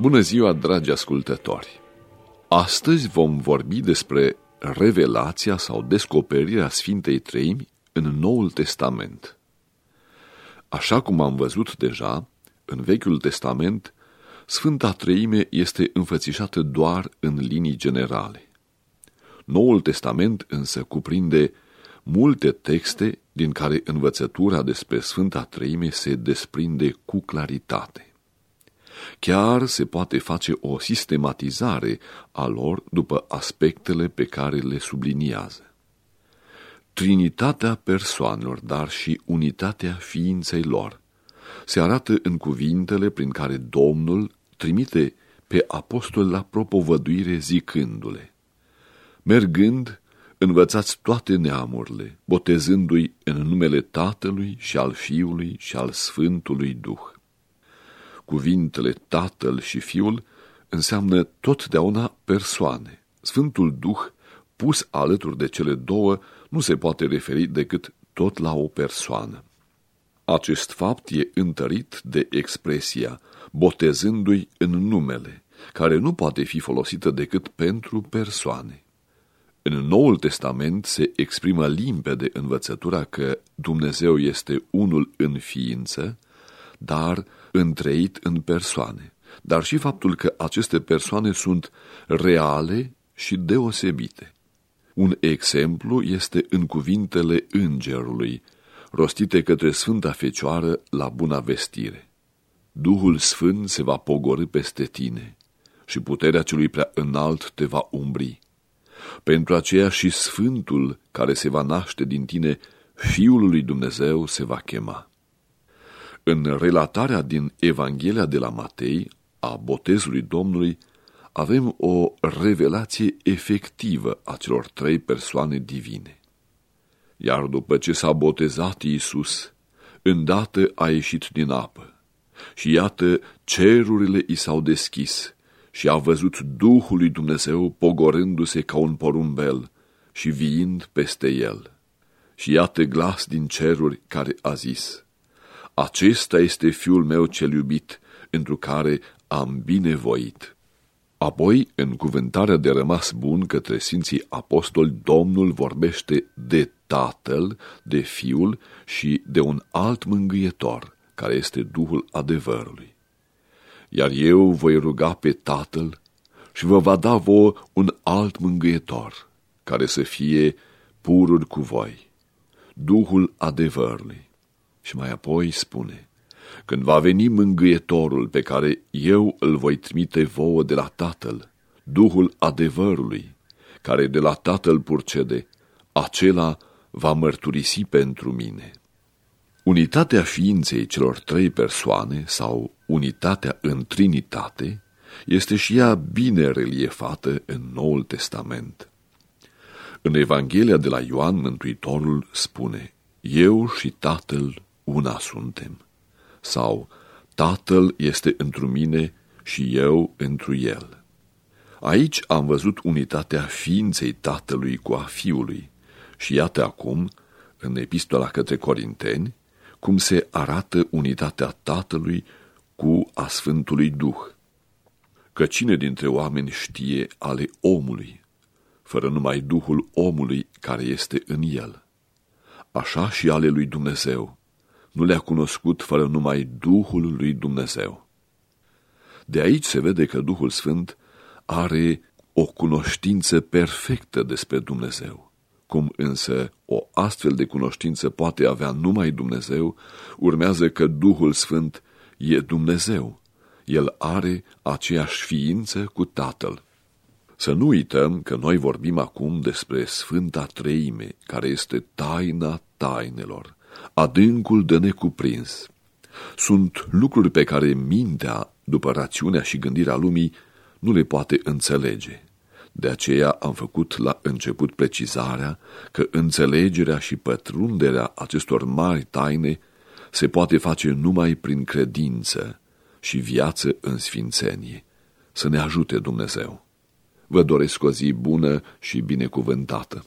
Bună ziua, dragi ascultători! Astăzi vom vorbi despre revelația sau descoperirea Sfintei Treimi în Noul Testament. Așa cum am văzut deja, în Vechiul Testament, Sfânta Treime este înfățișată doar în linii generale. Noul Testament însă cuprinde multe texte din care învățătura despre Sfânta Treime se desprinde cu claritate. Chiar se poate face o sistematizare a lor după aspectele pe care le subliniază. Trinitatea persoanelor, dar și unitatea ființei lor, se arată în cuvintele prin care Domnul trimite pe apostol la propovăduire zicându-le, Mergând, învățați toate neamurile, botezându-i în numele Tatălui și al Fiului și al Sfântului Duh cuvintele Tatăl și Fiul înseamnă totdeauna persoane. Sfântul Duh, pus alături de cele două, nu se poate referi decât tot la o persoană. Acest fapt e întărit de expresia botezându-i în numele, care nu poate fi folosită decât pentru persoane. În Noul Testament se exprimă limpede învățătura că Dumnezeu este unul în ființă, dar întreit în persoane, dar și faptul că aceste persoane sunt reale și deosebite. Un exemplu este în cuvintele îngerului, rostite către Sfânta Fecioară la buna vestire. Duhul Sfânt se va pogorâ peste tine și puterea celui prea înalt te va umbri. Pentru aceea și Sfântul care se va naște din tine, Fiul lui Dumnezeu se va chema. În relatarea din Evanghelia de la Matei a botezului Domnului avem o revelație efectivă a celor trei persoane divine. Iar după ce s-a botezat Iisus, îndată a ieșit din apă și iată cerurile i s-au deschis și a văzut Duhul lui Dumnezeu pogorându-se ca un porumbel și viind peste el. Și iată glas din ceruri care a zis – acesta este fiul meu cel iubit, întru care am binevoit. Apoi, în cuvântarea de rămas bun către Sfinții Apostoli, Domnul vorbește de Tatăl, de Fiul și de un alt mângâietor, care este Duhul adevărului. Iar eu voi ruga pe Tatăl și vă va da vouă un alt mângâietor, care să fie pururi cu voi, Duhul adevărului. Și mai apoi spune, când va veni mângâietorul pe care eu îl voi trimite vouă de la Tatăl, Duhul adevărului, care de la Tatăl purcede, acela va mărturisi pentru mine. Unitatea ființei celor trei persoane sau unitatea în Trinitate este și ea bine reliefată în Noul Testament. În Evanghelia de la Ioan, Mântuitorul spune, Eu și Tatăl una suntem. Sau Tatăl este întru mine și eu întru el. Aici am văzut unitatea ființei Tatălui cu a Fiului și iată acum, în epistola către Corinteni, cum se arată unitatea Tatălui cu a Sfântului Duh. Că cine dintre oameni știe ale omului, fără numai Duhul omului care este în el? Așa și ale lui Dumnezeu, nu le-a cunoscut fără numai Duhul lui Dumnezeu. De aici se vede că Duhul Sfânt are o cunoștință perfectă despre Dumnezeu. Cum însă o astfel de cunoștință poate avea numai Dumnezeu, urmează că Duhul Sfânt e Dumnezeu. El are aceeași ființă cu Tatăl. Să nu uităm că noi vorbim acum despre Sfânta Treime, care este taina tainelor adâncul de necuprins. Sunt lucruri pe care mintea, după rațiunea și gândirea lumii, nu le poate înțelege. De aceea am făcut la început precizarea că înțelegerea și pătrunderea acestor mari taine se poate face numai prin credință și viață în sfințenie. Să ne ajute Dumnezeu. Vă doresc o zi bună și binecuvântată.